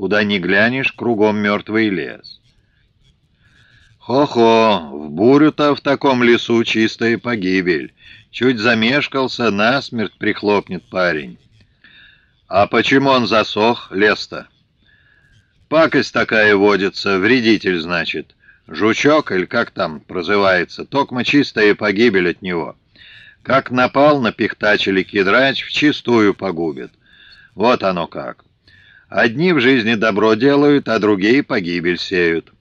Куда ни глянешь, кругом мертвый лес. Хо-хо, в бурю-то в таком лесу чистая погибель. Чуть замешкался, насмерть прихлопнет парень. А почему он засох, лес-то? Пакость такая водится, вредитель, значит. Жучок, или как там прозывается, токмо чистая погибель от него. Как напал на пихтач или кедрач, в чистую погубит. Вот оно как. Одни в жизни добро делают, а другие погибель сеют.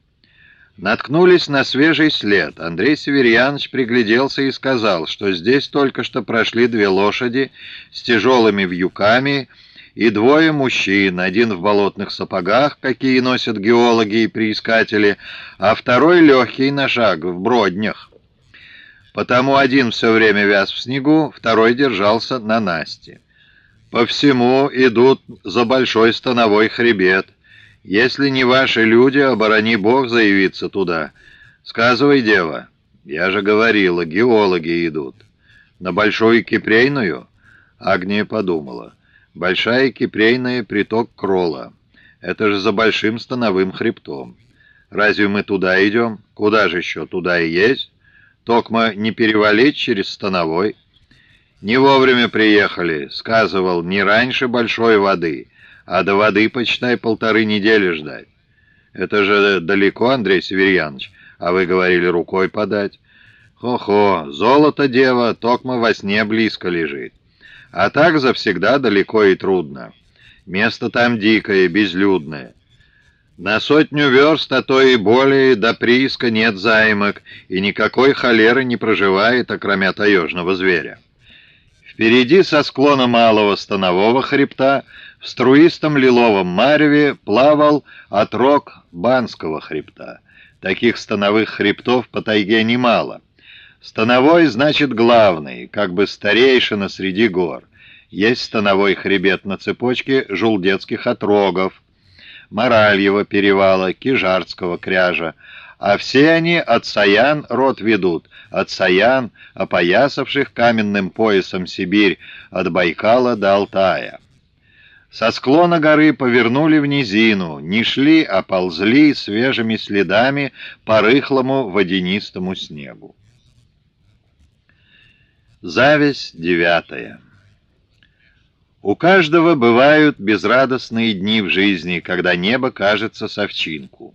Наткнулись на свежий след. Андрей Северьянович пригляделся и сказал, что здесь только что прошли две лошади с тяжелыми вьюками и двое мужчин, один в болотных сапогах, какие носят геологи и приискатели, а второй легкий на шаг, в броднях. Потому один все время вяз в снегу, второй держался на Насте. По всему идут за большой становой хребет. Если не ваши люди, оборони Бог заявиться туда. Сказывай, дева. Я же говорила, геологи идут. На Большую Кипрейную? Агния подумала. Большая Кипрейная — приток Крола. Это же за Большим Становым хребтом. Разве мы туда идем? Куда же еще? Туда и есть. Токма не перевалить через Становой. Не вовремя приехали, сказывал, не раньше большой воды — а до воды, почитай, полторы недели ждать. Это же далеко, Андрей Северьянович, а вы говорили рукой подать. Хо-хо, золото, дева, токмо во сне близко лежит. А так завсегда далеко и трудно. Место там дикое, безлюдное. На сотню верст, а то и более, до прииска нет займок, и никакой холеры не проживает, окромя таежного зверя. Впереди со склона малого станового хребта в струистом лиловом мареве плавал отрог Банского хребта. Таких становых хребтов по тайге немало. Становой значит главный, как бы старейшина среди гор. Есть становой хребет на цепочке жулдетских отрогов, Моральева перевала, Кижарского кряжа, а все они от Саян род ведут, от Саян, опоясавших каменным поясом Сибирь, от Байкала до Алтая. Со склона горы повернули в низину, не шли, а ползли свежими следами по рыхлому водянистому снегу. Зависть девятая. У каждого бывают безрадостные дни в жизни, когда небо кажется совчинку.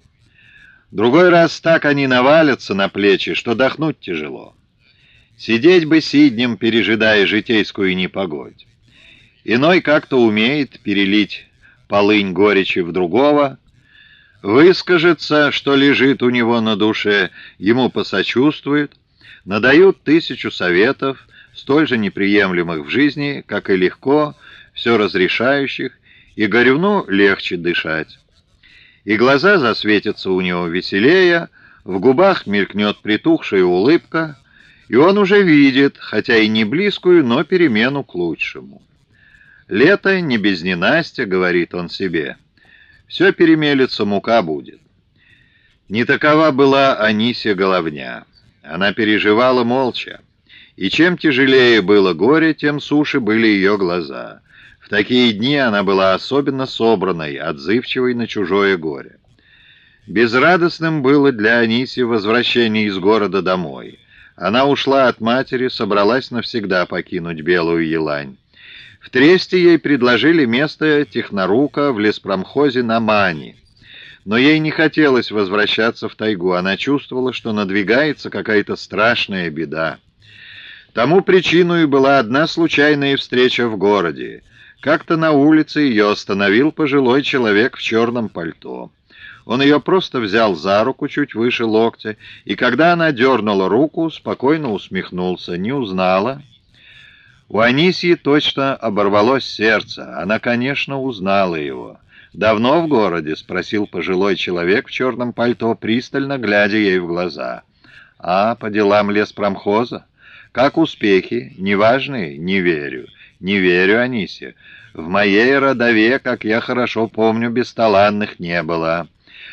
Другой раз так они навалятся на плечи, что дохнуть тяжело. Сидеть бы сиднем, пережидая житейскую непогодь. Иной как-то умеет перелить полынь горечи в другого, выскажется, что лежит у него на душе, ему посочувствует, надают тысячу советов, столь же неприемлемых в жизни, как и легко, все разрешающих, и горюну легче дышать. И глаза засветятся у него веселее, в губах мелькнет притухшая улыбка, и он уже видит, хотя и не близкую, но перемену к лучшему. «Лето не без ненастья», — говорит он себе. «Все перемелется, мука будет». Не такова была Анисия Головня. Она переживала молча. И чем тяжелее было горе, тем суше были ее глаза. В такие дни она была особенно собранной, отзывчивой на чужое горе. Безрадостным было для Аниси возвращение из города домой. Она ушла от матери, собралась навсегда покинуть Белую Елань. В Тресте ей предложили место технорука в леспромхозе на Мани. Но ей не хотелось возвращаться в тайгу. Она чувствовала, что надвигается какая-то страшная беда. Тому причиной была одна случайная встреча в городе. Как-то на улице ее остановил пожилой человек в черном пальто. Он ее просто взял за руку чуть выше локтя, и когда она дернула руку, спокойно усмехнулся. Не узнала. У Анисии точно оборвалось сердце. Она, конечно, узнала его. «Давно в городе?» — спросил пожилой человек в черном пальто, пристально глядя ей в глаза. «А, по делам леспромхоза? Как успехи? Неважные? Не верю. Не верю, Анисия. В моей родове, как я хорошо помню, бесталанных не было.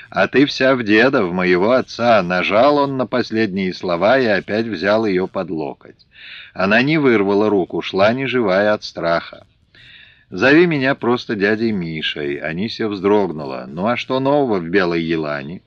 А ты вся в деда, в моего отца». Нажал он на последние слова и опять взял ее под локоть. Она не вырвала руку, шла неживая от страха. «Зови меня просто дядей Мишей». Анисия вздрогнула. «Ну а что нового в Белой Елане?»